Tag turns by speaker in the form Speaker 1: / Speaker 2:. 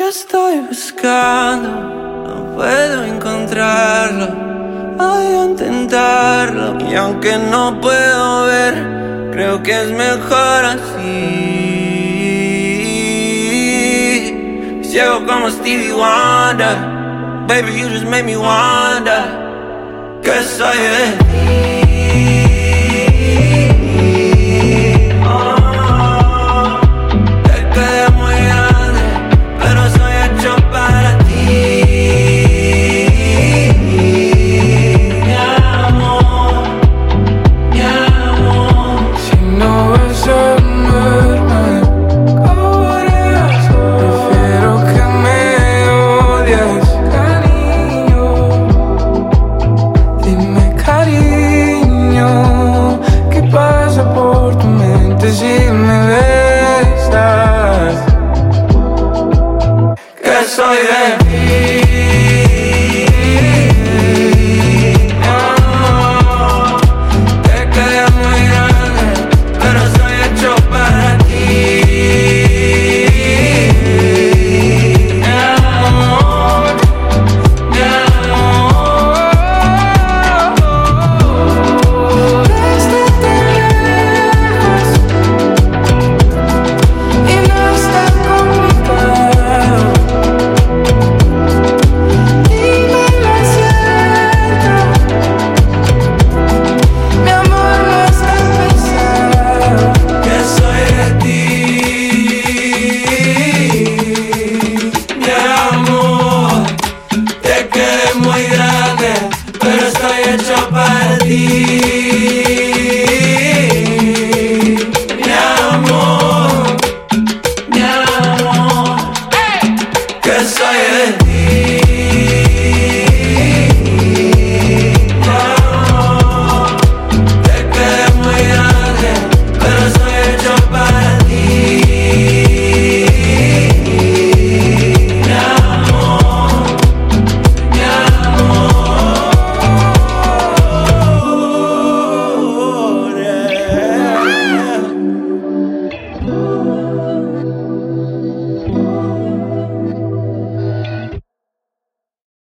Speaker 1: Yo estoy buscando, no puedo encontrarlo. Voy a intentarlo. Y aunque no puedo ver, creo que es mejor así. Ciego como Stevie Wonder. Baby, you just made me wonder.
Speaker 2: ¿Qué
Speaker 1: soy de? Mi amor, mi amor, que soy.